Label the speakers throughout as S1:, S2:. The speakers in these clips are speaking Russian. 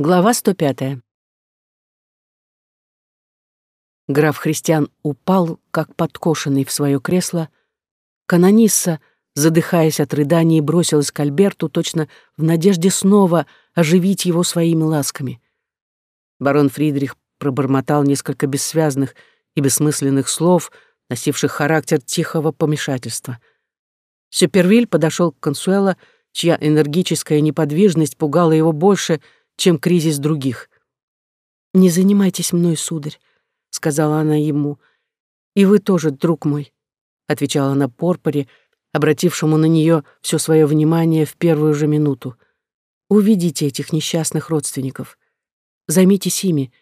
S1: Глава 105. Граф Христиан упал, как подкошенный в свое кресло. Канонисса, задыхаясь от рыданий, бросилась к Альберту точно в надежде снова оживить его своими ласками. Барон Фридрих пробормотал несколько бессвязных и бессмысленных слов, носивших характер тихого помешательства. Сюпервиль подошел к Консуэло, чья энергическая неподвижность пугала его больше — чем кризис других. «Не занимайтесь мной, сударь», — сказала она ему. «И вы тоже, друг мой», — отвечала она Порпоре, обратившему на нее все свое внимание в первую же минуту. «Увидите этих несчастных родственников. Займитесь ими,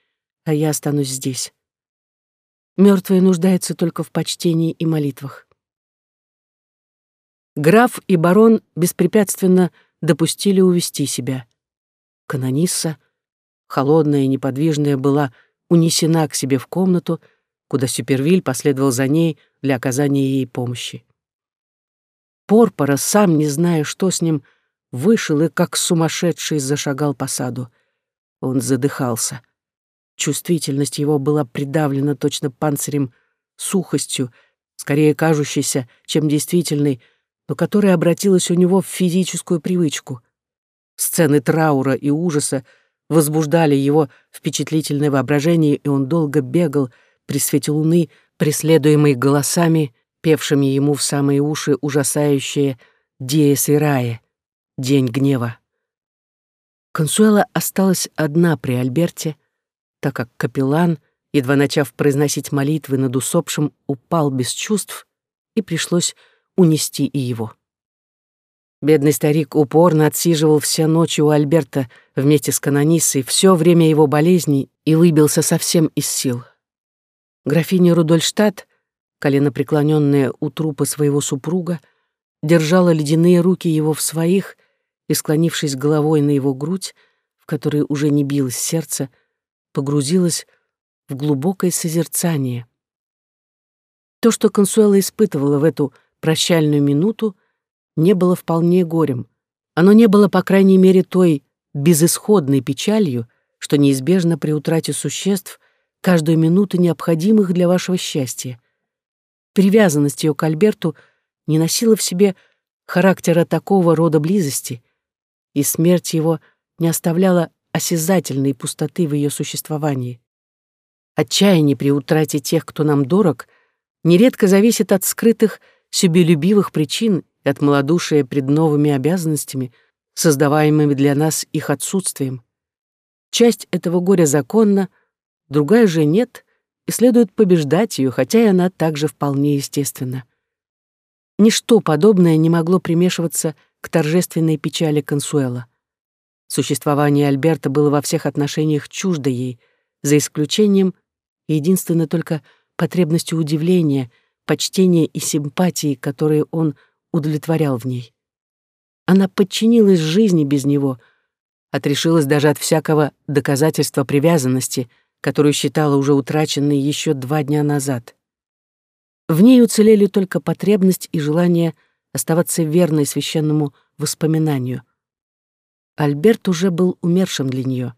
S1: а я останусь здесь. Мертвые нуждаются только в почтении и молитвах». Граф и барон беспрепятственно допустили увести себя. Канонисса, холодная и неподвижная, была унесена к себе в комнату, куда Супервиль последовал за ней для оказания ей помощи. Порпора, сам не зная, что с ним, вышел и, как сумасшедший, зашагал по саду. Он задыхался. Чувствительность его была придавлена точно панцирем сухостью, скорее кажущейся, чем действительной, но которая обратилась у него в физическую привычку. Сцены траура и ужаса возбуждали его впечатлительное воображение, и он долго бегал при свете луны, преследуемый голосами, певшими ему в самые уши ужасающее «Диес Ирае» — «День гнева». Консуэла осталась одна при Альберте, так как капеллан, едва начав произносить молитвы над усопшим, упал без чувств, и пришлось унести и его. Бедный старик упорно отсиживал все ночи у Альберта вместе с канонисой все время его болезни и выбился совсем из сил. Графиня Рудольштадт, колено преклоненная у трупа своего супруга, держала ледяные руки его в своих и, склонившись головой на его грудь, в которой уже не билось сердце, погрузилась в глубокое созерцание. То, что Консуэла испытывала в эту прощальную минуту, не было вполне горем. Оно не было, по крайней мере, той безысходной печалью, что неизбежно при утрате существ каждую минуту необходимых для вашего счастья. Привязанность ее к Альберту не носила в себе характера такого рода близости, и смерть его не оставляла осязательной пустоты в ее существовании. Отчаяние при утрате тех, кто нам дорог, нередко зависит от скрытых себелюбивых причин и от малодушия пред новыми обязанностями, создаваемыми для нас их отсутствием. Часть этого горя законна, другая же нет, и следует побеждать ее, хотя и она также вполне естественна. Ничто подобное не могло примешиваться к торжественной печали Консуэла. Существование Альберта было во всех отношениях чуждо ей, за исключением единственно только потребностью удивления, почтения и симпатии, которые он удовлетворял в ней. Она подчинилась жизни без него, отрешилась даже от всякого доказательства привязанности, которую считала уже утраченной еще два дня назад. В ней уцелели только потребность и желание оставаться верной священному воспоминанию. Альберт уже был умершим для нее.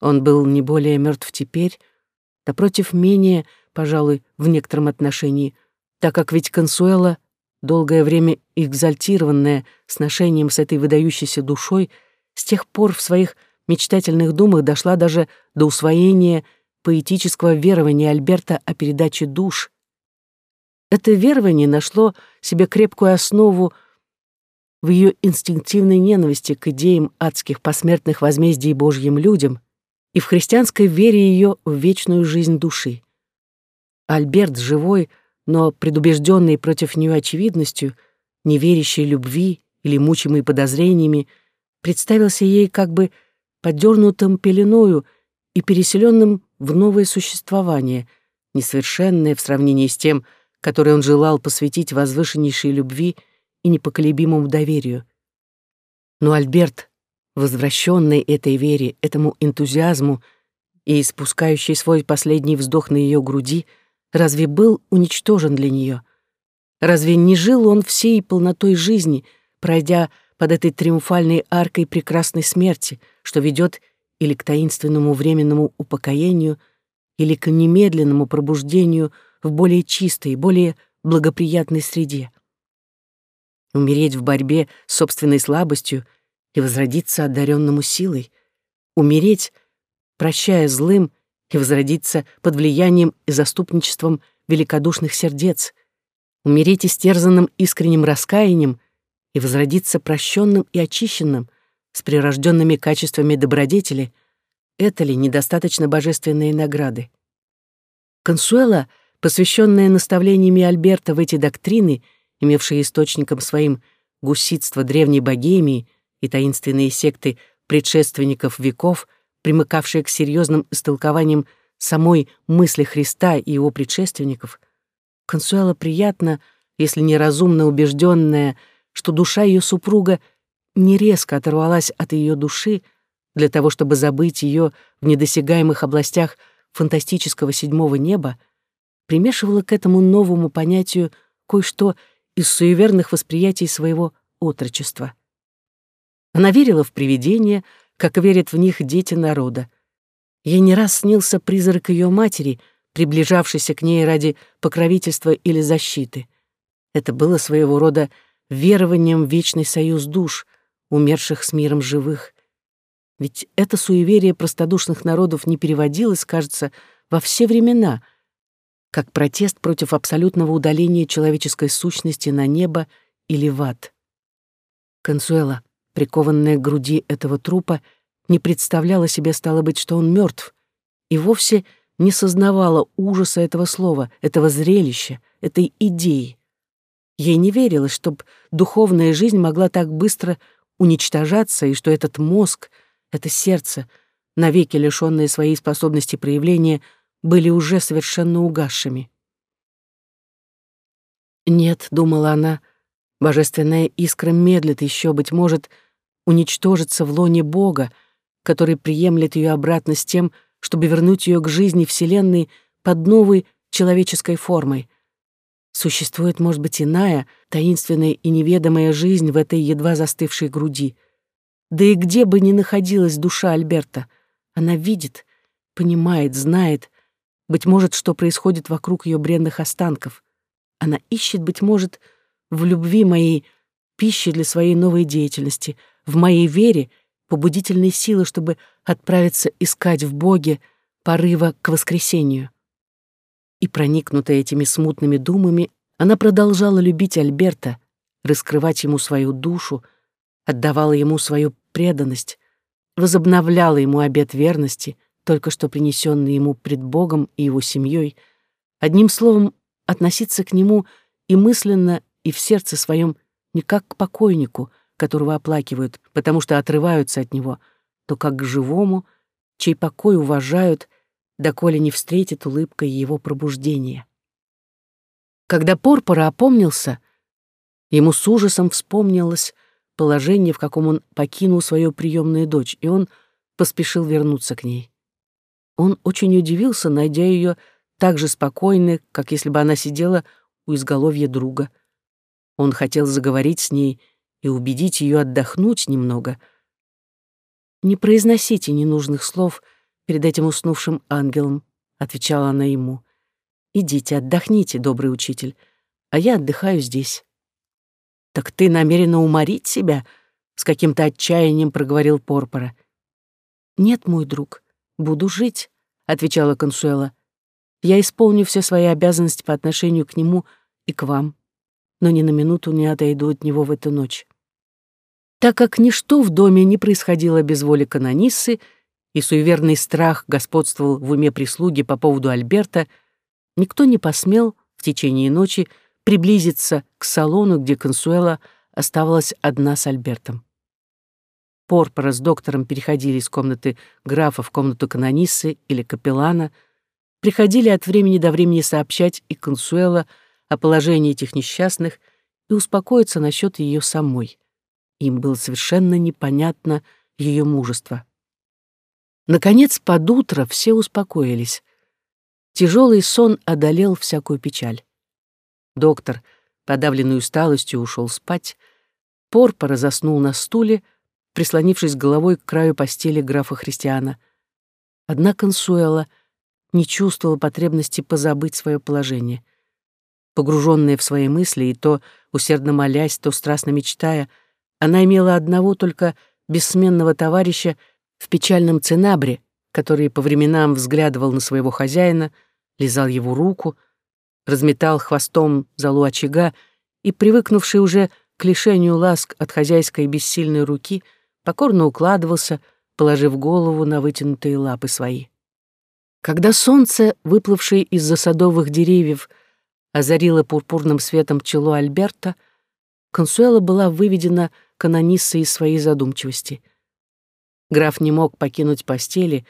S1: Он был не более мертв теперь, напротив, менее, пожалуй, в некотором отношении, так как ведь Консуэла долгое время экзальтированная сношением с этой выдающейся душой, с тех пор в своих мечтательных думах дошла даже до усвоения поэтического верования Альберта о передаче душ. Это верование нашло себе крепкую основу в ее инстинктивной ненависти к идеям адских посмертных возмездий Божьим людям и в христианской вере ее в вечную жизнь души. Альберт, живой, — но предубежденный против нее очевидностью, не любви или мучимый подозрениями, представился ей как бы подернутым пеленою и переселенным в новое существование, несовершенное в сравнении с тем, которое он желал посвятить возвышеннейшей любви и непоколебимому доверию. Но Альберт, возвращенный этой вере, этому энтузиазму и испускающий свой последний вздох на ее груди — разве был уничтожен для нее? Разве не жил он всей полнотой жизни, пройдя под этой триумфальной аркой прекрасной смерти, что ведет или к таинственному временному упокоению, или к немедленному пробуждению в более чистой, более благоприятной среде. Умереть в борьбе с собственной слабостью и возродиться одаренному силой. Умереть, прощая злым, и возродиться под влиянием и заступничеством великодушных сердец. Умереть истерзанным искренним раскаянием и возродиться прощенным и очищенным, с прирожденными качествами добродетели, это ли недостаточно божественные награды? Консуэла, посвященная наставлениями Альберта в эти доктрины, имевшие источником своим гуситство древней богемии и таинственные секты предшественников веков, примыкавшие к серьезным истолкованиям самой мысли Христа и его предшественников, Консуэла приятно, если неразумно убежденная, что душа ее супруга не резко оторвалась от ее души для того, чтобы забыть ее в недосягаемых областях фантастического седьмого неба, примешивала к этому новому понятию кое-что из суеверных восприятий своего отрочества. Она верила в привидения, как верят в них дети народа. Ей не раз снился призрак ее матери, приближавшийся к ней ради покровительства или защиты. Это было своего рода верованием в вечный союз душ, умерших с миром живых. Ведь это суеверие простодушных народов не переводилось, кажется, во все времена, как протест против абсолютного удаления человеческой сущности на небо или в ад. Консуэла, прикованная к груди этого трупа, не представляла себе, стало быть, что он мертв, и вовсе не сознавала ужаса этого слова, этого зрелища, этой идеи. Ей не верилось, чтоб духовная жизнь могла так быстро уничтожаться, и что этот мозг, это сердце, навеки лишённые своей способности проявления, были уже совершенно угасшими. «Нет», — думала она, — «божественная искра медлит еще, быть может, уничтожится в лоне Бога, который приемлет ее обратно с тем, чтобы вернуть ее к жизни Вселенной под новой человеческой формой, Существует, может быть, иная, таинственная и неведомая жизнь в этой едва застывшей груди. Да и где бы ни находилась душа Альберта, она видит, понимает, знает, быть может, что происходит вокруг ее бренных останков. Она ищет, быть может, в любви моей пищи для своей новой деятельности, в моей вере побудительной силы, чтобы отправиться искать в Боге порыва к воскресению. И, проникнутая этими смутными думами, она продолжала любить Альберта, раскрывать ему свою душу, отдавала ему свою преданность, возобновляла ему обет верности, только что принесенный ему пред Богом и его семьей, одним словом, относиться к нему и мысленно, и в сердце своем не как к покойнику, которого оплакивают, потому что отрываются от него, то как к живому, чей покой уважают доколе не встретит улыбкой его пробуждения. Когда Порпора опомнился, ему с ужасом вспомнилось положение, в каком он покинул свою приемную дочь, и он поспешил вернуться к ней. Он очень удивился, найдя ее так же спокойной, как если бы она сидела у изголовья друга. Он хотел заговорить с ней и убедить ее отдохнуть немного. «Не произносите ненужных слов», перед этим уснувшим ангелом», — отвечала она ему. «Идите, отдохните, добрый учитель, а я отдыхаю здесь». «Так ты намерена уморить себя?» — с каким-то отчаянием проговорил Порпора. «Нет, мой друг, буду жить», — отвечала Консуэла. «Я исполню все свои обязанности по отношению к нему и к вам, но ни на минуту не отойду от него в эту ночь». Так как ничто в доме не происходило без воли канониссы, и суеверный страх господствовал в уме прислуги по поводу Альберта, никто не посмел в течение ночи приблизиться к салону, где Консуэла оставалась одна с Альбертом. Порпора с доктором переходили из комнаты графа в комнату канониссы или капеллана, приходили от времени до времени сообщать и Консуэла о положении этих несчастных и успокоиться насчет ее самой. Им было совершенно непонятно ее мужество. Наконец, под утро все успокоились. Тяжелый сон одолел всякую печаль. Доктор, подавленный усталостью, ушел спать. Порпора заснул на стуле, прислонившись головой к краю постели графа Христиана. Одна Консуэла не чувствовала потребности позабыть свое положение. Погруженная в свои мысли и то усердно молясь, то страстно мечтая, она имела одного только бессменного товарища в печальном цинабре, который по временам взглядывал на своего хозяина, лизал его руку, разметал хвостом залу очага и, привыкнувший уже к лишению ласк от хозяйской бессильной руки, покорно укладывался, положив голову на вытянутые лапы свои. Когда солнце, выплывшее из-за садовых деревьев, озарило пурпурным светом чело Альберта, Консуэла была выведена канониссой из своей задумчивости. Граф не мог покинуть постели,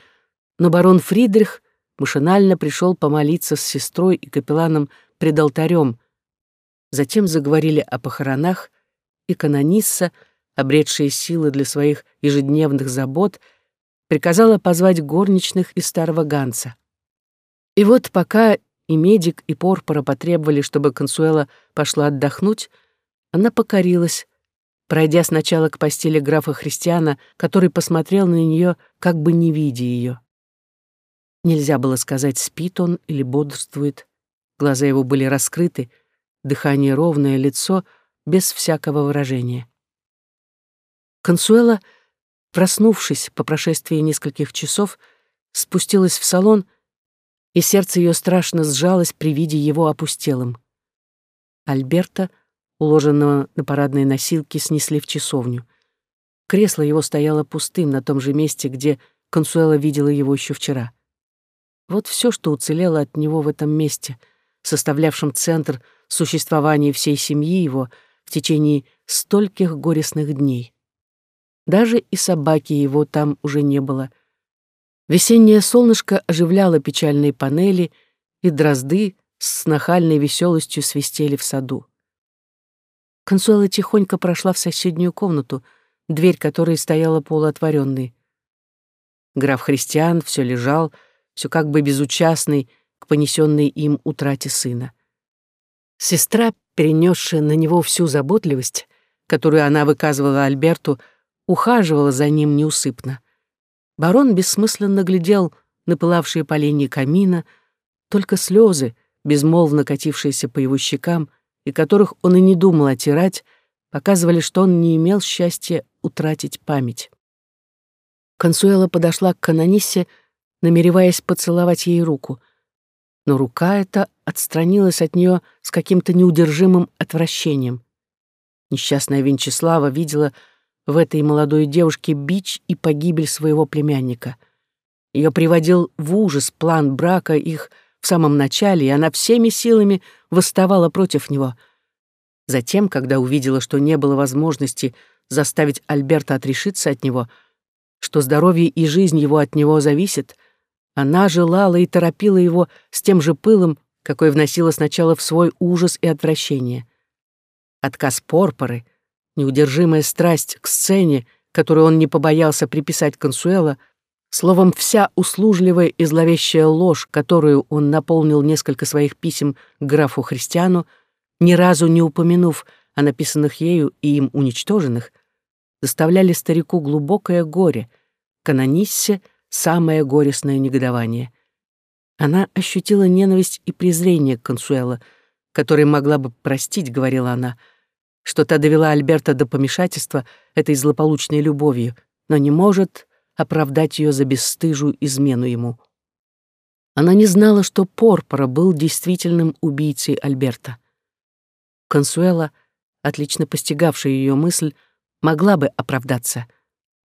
S1: но барон Фридрих машинально пришел помолиться с сестрой и капелланом пред алтарем. Затем заговорили о похоронах, и канонисса, обретшая силы для своих ежедневных забот, приказала позвать горничных из старого Ганса. И вот пока и медик, и Порпора потребовали, чтобы Консуэла пошла отдохнуть, она покорилась, пройдя сначала к постели графа Христиана, который посмотрел на нее, как бы не видя ее. Нельзя было сказать, спит он или бодрствует. Глаза его были раскрыты, дыхание ровное, лицо без всякого выражения. Консуэла, проснувшись по прошествии нескольких часов, спустилась в салон — и сердце ее страшно сжалось при виде его опустелым. Альберта, уложенного на парадные носилки, снесли в часовню. Кресло его стояло пустым на том же месте, где Консуэла видела его еще вчера. Вот все, что уцелело от него в этом месте, составлявшем центр существования всей семьи его в течение стольких горестных дней. Даже и собаки его там уже не было — Весеннее солнышко оживляло печальные панели, и дрозды с нахальной веселостью свистели в саду. Консуэла тихонько прошла в соседнюю комнату, дверь которой стояла полуотворенной. Граф Христиан все лежал, все как бы безучастный к понесенной им утрате сына. Сестра, перенесшая на него всю заботливость, которую она выказывала Альберту, ухаживала за ним неусыпно. Барон бессмысленно глядел на пылавшие поленья камина, только слезы, безмолвно катившиеся по его щекам, и которых он и не думал отирать, показывали, что он не имел счастья утратить память. Консуэла подошла к канониссе, намереваясь поцеловать ей руку, но рука эта отстранилась от нее с каким-то неудержимым отвращением. Несчастная Венчеслава видела, в этой молодой девушке бич и погибель своего племянника. Ее приводил в ужас план брака их в самом начале, и она всеми силами восставала против него. Затем, когда увидела, что не было возможности заставить Альберта отрешиться от него, что здоровье и жизнь его от него зависит, она желала и торопила его с тем же пылом, какой вносила сначала в свой ужас и отвращение. Отказ Порпоры — неудержимая страсть к сцене, которую он не побоялся приписать Консуэла, словом, вся услужливая и зловещая ложь, которую он наполнил несколько своих писем графу Христиану, ни разу не упомянув о написанных ею и им уничтоженных, доставляли старику глубокое горе, канониссе — самое горестное негодование. Она ощутила ненависть и презрение Консуэла, который могла бы простить, говорила она, — что та довела Альберта до помешательства этой злополучной любовью, но не может оправдать ее за бесстыжую измену ему. Она не знала, что Порпора был действительным убийцей Альберта. Консуэла, отлично постигавшая ее мысль, могла бы оправдаться,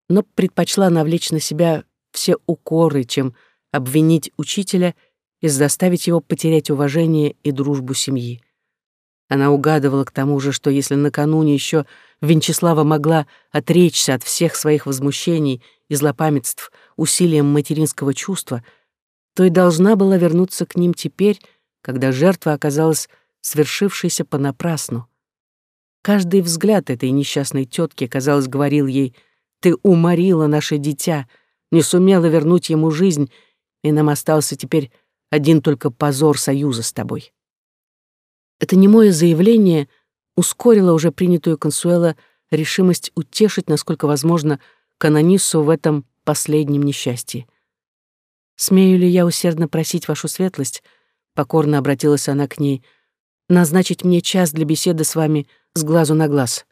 S1: но предпочла навлечь на себя все укоры, чем обвинить учителя и заставить его потерять уважение и дружбу семьи. Она угадывала к тому же, что если накануне еще Венчеслава могла отречься от всех своих возмущений и злопамятств усилием материнского чувства, то и должна была вернуться к ним теперь, когда жертва оказалась свершившейся понапрасну. Каждый взгляд этой несчастной тетки, казалось, говорил ей, «Ты уморила наше дитя, не сумела вернуть ему жизнь, и нам остался теперь один только позор союза с тобой». Это немое заявление ускорило уже принятую Консуэла решимость утешить, насколько возможно, канонису в этом последнем несчастье. «Смею ли я усердно просить вашу светлость?» — покорно обратилась она к ней. «Назначить мне час для беседы с вами с глазу на глаз.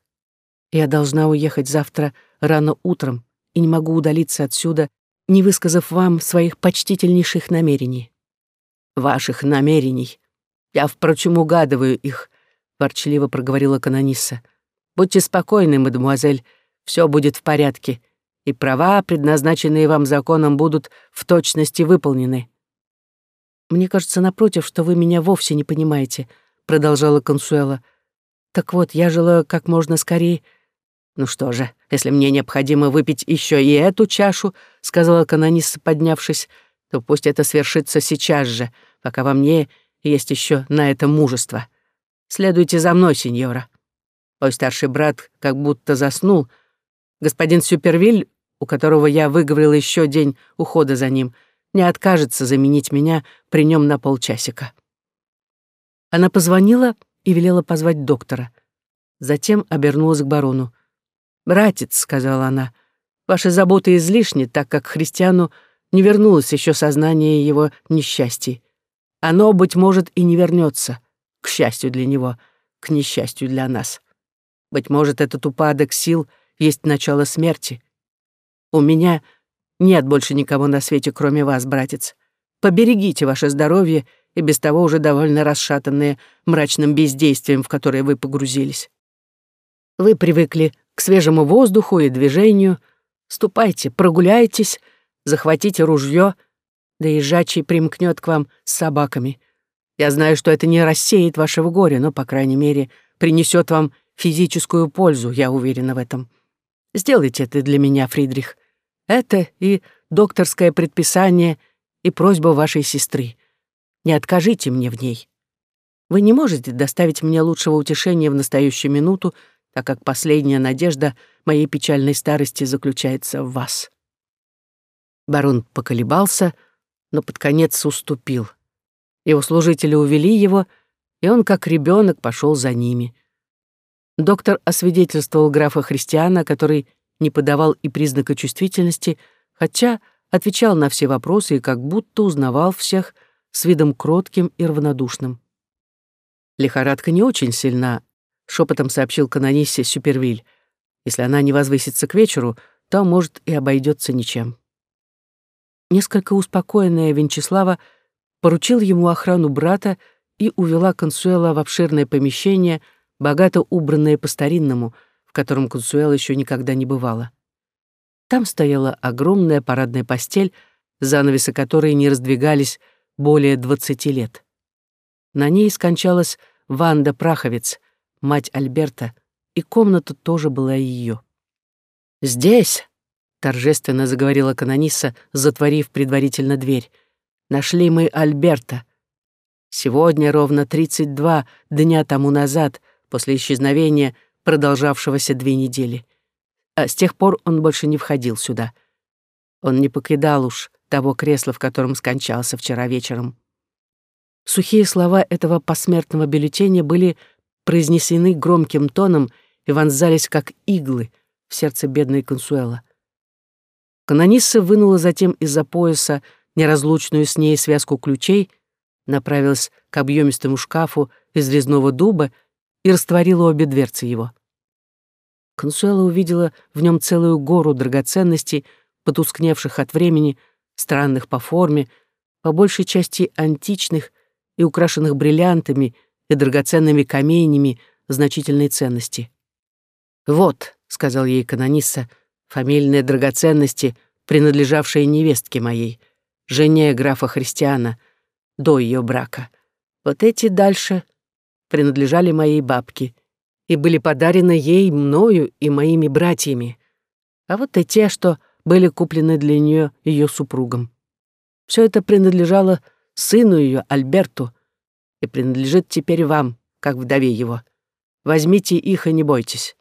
S1: Я должна уехать завтра рано утром и не могу удалиться отсюда, не высказав вам своих почтительнейших намерений».
S2: «Ваших намерений. Я, впрочем, угадываю их», — ворчливо проговорила канонисса. «Будьте спокойны, мадемуазель, все будет в порядке и права, предназначенные вам законом, будут в точности выполнены».
S1: «Мне кажется, напротив, что вы меня вовсе не понимаете», — продолжала Консуэла. «Так вот, я желаю как можно скорее...»
S2: «Ну что же, если мне необходимо выпить еще и эту чашу», — сказала канониса, поднявшись, «то пусть это свершится сейчас же, пока во мне есть еще на это мужество. Следуйте за мной, сеньора». Мой старший брат как будто заснул. Господин Супервиль у которого я выговорил еще день ухода за ним, не откажется заменить меня при нем на полчасика. Она позвонила и велела позвать доктора. Затем обернулась к барону. «Братец», — сказала она, — «ваши заботы излишни, так как христиану не вернулось еще сознание его несчастий. Оно, быть может, и не вернется, к счастью для него, к несчастью для нас. Быть может, этот упадок сил есть начало смерти. У меня нет больше никого на свете, кроме вас, братец. Поберегите ваше здоровье и без того уже довольно расшатанное мрачным бездействием, в которое вы погрузились. Вы привыкли к свежему воздуху и движению. Ступайте, прогуляйтесь, захватите ружье, да и жачий примкнет к вам с собаками. Я знаю, что это не рассеет вашего горя, но, по крайней мере, принесет вам физическую пользу, я уверена в этом. Сделайте это для меня, Фридрих. Это и докторское предписание, и просьба вашей сестры. Не откажите мне в ней. Вы не можете доставить мне лучшего утешения в настоящую минуту, так как последняя надежда моей печальной старости заключается в вас». Барон поколебался, но под конец уступил. Его служители увели его, и он, как ребенок, пошел за ними. Доктор освидетельствовал графа Христиана, который не подавал и признака чувствительности, хотя отвечал на все вопросы и как будто узнавал всех с видом кротким и равнодушным. «Лихорадка не очень сильна», — шепотом сообщил канониссе Супервиль. «Если она не возвысится к вечеру, то, может, и обойдется ничем». Несколько успокоенная Венчеслава поручил ему охрану брата и увела Консуэла в обширное помещение, богато убранное по-старинному — котором Консуэла еще никогда не бывала. Там стояла огромная парадная постель, занавесы которой не раздвигались более двадцати лет. На ней скончалась Ванда Праховец, мать Альберта, и комната тоже была ее. «Здесь», — торжественно заговорила канонисса, затворив предварительно дверь, «нашли мы Альберта. Сегодня ровно тридцать два дня тому назад, после исчезновения продолжавшегося две недели. А с тех пор он больше не входил сюда. Он не покидал уж того кресла, в котором скончался вчера вечером. Сухие слова этого посмертного бюллетеня были произнесены громким тоном и вонзались, как иглы, в сердце бедной Консуэла. Канонисса вынула затем из-за пояса неразлучную с ней связку ключей, направилась к объемистому шкафу из резного дуба и растворила обе дверцы его. Консуэла увидела в нем целую гору драгоценностей, потускневших от времени, странных по форме, по большей части античных и украшенных бриллиантами и драгоценными каменями значительной ценности. «Вот», — сказал ей канонисса, — «фамильные драгоценности, принадлежавшие невестке моей, жене графа Христиана, до ее брака. Вот эти дальше принадлежали моей бабке и были подарены ей мною и моими братьями. А вот и те, что были куплены для нее ее супругом. Все это принадлежало сыну ее, Альберту, и принадлежит теперь вам, как вдове его. Возьмите их и не бойтесь.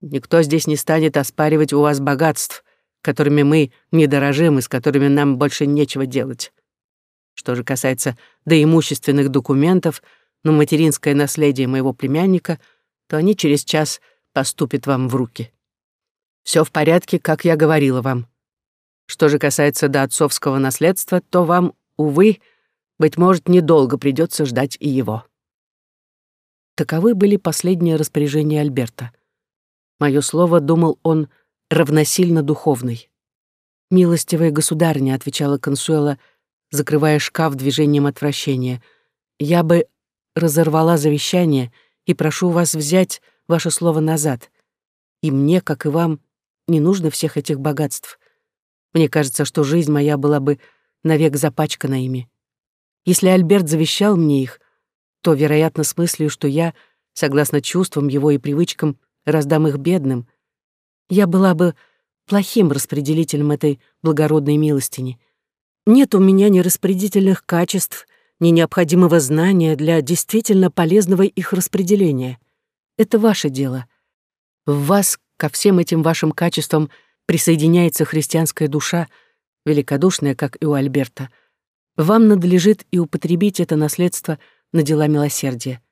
S2: Никто здесь не станет оспаривать у вас богатств, которыми мы не дорожим и с которыми нам больше нечего делать. Что же касается доимущественных документов — но материнское наследие моего племянника, то они через час поступит вам в руки. Все в порядке, как я говорила вам. Что же касается до отцовского наследства, то вам, увы, быть может, недолго придется ждать и его. Таковы были последние распоряжения Альберта. Мое слово, думал он, равносильно духовный. «Милостивая государня», — отвечала Консуэла, закрывая шкаф движением отвращения, «я бы разорвала завещание и прошу вас взять ваше слово назад. И мне, как и вам, не нужно всех этих богатств. Мне кажется, что жизнь моя была бы навек запачкана ими. Если Альберт завещал мне их, то, вероятно, с мыслью, что я, согласно чувствам его и привычкам, раздам их бедным, я была бы плохим распределителем этой благородной милостини. Нет у меня ни распределительных качеств, ни необходимого знания для действительно полезного их распределения. Это ваше дело. В вас, ко всем этим вашим качествам, присоединяется христианская душа, великодушная, как и у Альберта. Вам надлежит и употребить это наследство на дела милосердия,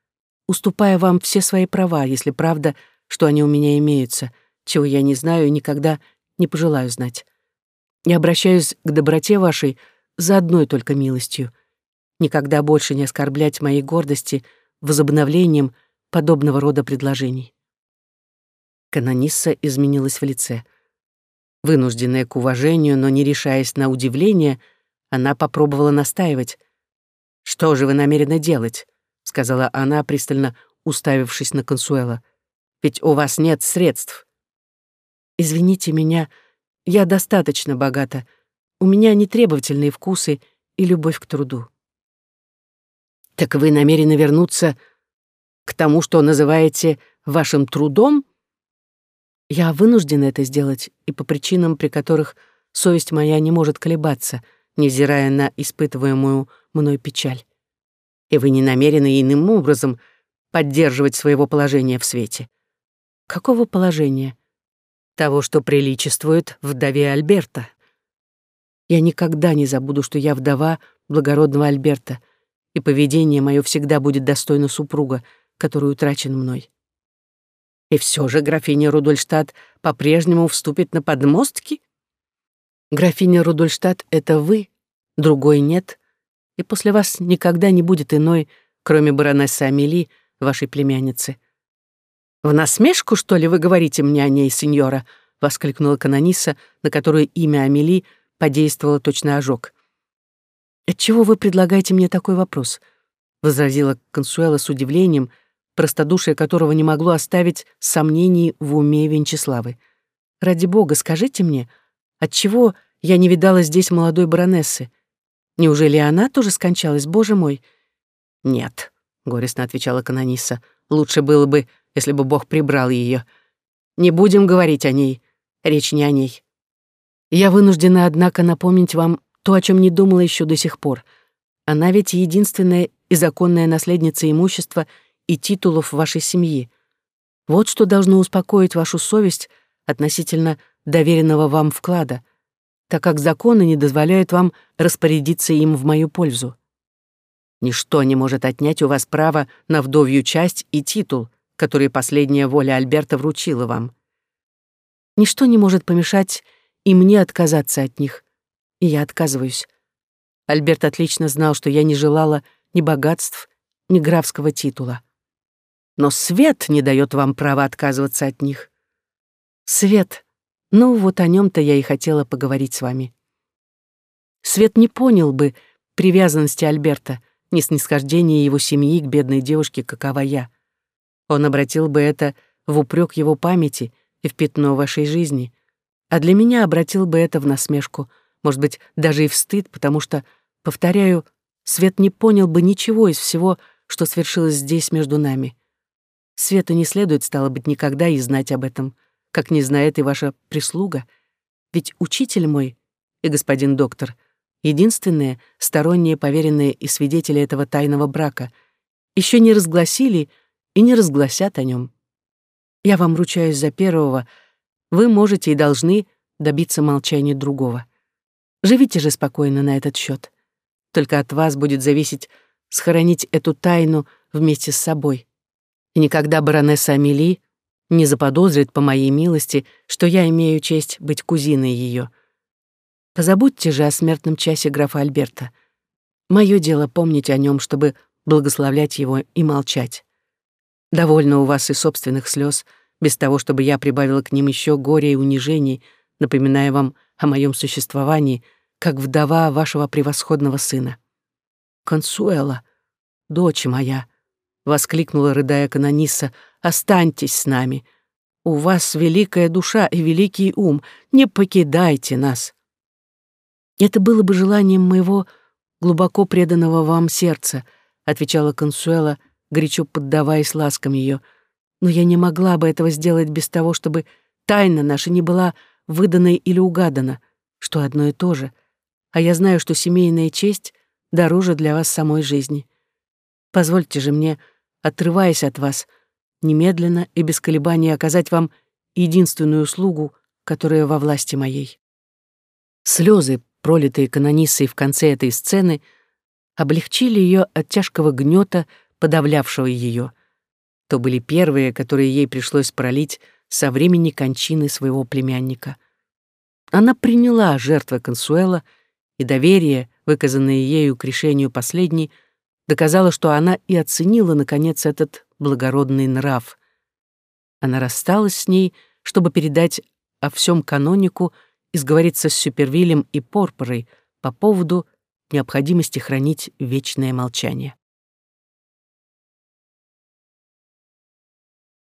S2: уступая вам все свои права, если правда, что они у меня имеются, чего я не знаю и никогда не пожелаю знать. Я обращаюсь к доброте вашей за одной только милостью. Никогда больше не оскорблять моей гордости возобновлением подобного рода предложений. Канонисса изменилась в лице. Вынужденная к уважению, но не решаясь на удивление, она попробовала настаивать. «Что же вы намерены делать?» — сказала она, пристально уставившись на Консуэла. «Ведь у вас нет средств». «Извините меня, я достаточно богата. У меня нетребовательные вкусы и любовь к труду». «Так вы намерены вернуться к тому, что называете вашим трудом?» «Я вынуждена это сделать, и по причинам, при которых совесть моя не может колебаться, невзирая на испытываемую мной печаль. И вы не намерены иным образом поддерживать своего положения в свете. Какого положения? того, что приличествует вдове Альберта. Я никогда не забуду, что я вдова благородного Альберта, и поведение мое всегда будет достойно супруга, который утрачен мной. И все же графиня Рудольштадт по-прежнему вступит на подмостки? Графиня Рудольштадт — это вы, другой нет, и после вас никогда не будет иной, кроме баронессы Амели, вашей племянницы. «В насмешку, что ли, вы говорите мне о ней, сеньора?» — воскликнула канониса, на которую имя Амели подействовало точно ожог. «Отчего вы предлагаете мне такой вопрос?» — возразила Консуэла с удивлением, простодушие которого не могло оставить сомнений в уме Венчеславы. «Ради бога, скажите мне, отчего я не видала здесь молодой баронессы? Неужели она тоже скончалась, боже мой?» «Нет», — горестно отвечала канониса, — «лучше было бы если бы Бог прибрал ее. Не будем говорить о ней. Речь не о ней. Я вынуждена, однако, напомнить вам то, о чем не думала еще до сих пор. Она ведь единственная и законная наследница имущества и титулов вашей семьи. Вот что должно успокоить вашу совесть относительно доверенного вам вклада, так как законы не дозволяют вам распорядиться им в мою пользу. Ничто не может отнять у вас право на вдовью часть и титул, которые последняя воля Альберта вручила вам. Ничто не может помешать и мне отказаться от них, и я отказываюсь. Альберт отлично знал, что я не желала ни богатств, ни графского титула. Но свет не дает вам права отказываться от них. Свет. Ну, вот о нем то я и хотела поговорить с вами. Свет не понял бы привязанности Альберта, ни снисхождения его семьи к бедной девушке, какова я. Он обратил бы это в упрек его памяти и в пятно вашей жизни, а для меня обратил бы это в насмешку, может быть, даже и в стыд, потому что, повторяю, Свет не понял бы ничего из всего, что свершилось здесь между нами. Свету не следует, стало быть, никогда и знать об этом, как не знает и ваша прислуга. Ведь учитель мой и господин доктор — единственные сторонние поверенные и свидетели этого тайного брака — еще не разгласили — и не разгласят о нем. Я вам ручаюсь за первого, вы можете и должны добиться молчания другого. Живите же спокойно на этот счет. Только от вас будет зависеть сохранить эту тайну вместе с собой. И никогда баронесса Амели,
S1: не заподозрит по моей милости, что я имею честь быть кузиной ее. Позабудьте же о смертном часе графа Альберта. Мое дело помнить о нем, чтобы благословлять его и молчать. Довольно у вас и собственных слез, без того, чтобы я прибавила к ним еще горя и унижений, напоминая вам о моем существовании, как вдова вашего превосходного сына. «Консуэла, дочь моя!» — воскликнула, рыдая канониса, «останьтесь с нами. У вас великая душа и великий ум, не покидайте нас». «Это было бы желанием моего глубоко преданного вам сердца», — отвечала Консуэла, горячо поддаваясь ласкам ее, «но я не могла бы этого сделать без того, чтобы тайна наша не была выданной или угадана, что одно и то же, а я знаю, что семейная честь дороже для вас самой жизни. Позвольте же мне, отрываясь от вас, немедленно и без колебаний оказать вам единственную услугу, которая во власти моей. Слезы, пролитые канонисой в конце этой сцены, облегчили ее от тяжкого гнета, подавлявшего ее. То были первые, которые ей пришлось пролить со времени кончины своего племянника. Она приняла жертвы Консуэла, и доверие, выказанное ею к решению последней, доказало, что она и оценила, наконец, этот благородный нрав. Она рассталась с ней, чтобы передать о всем канонику и сговориться с Супервилем и Порпорой по поводу необходимости хранить вечное молчание.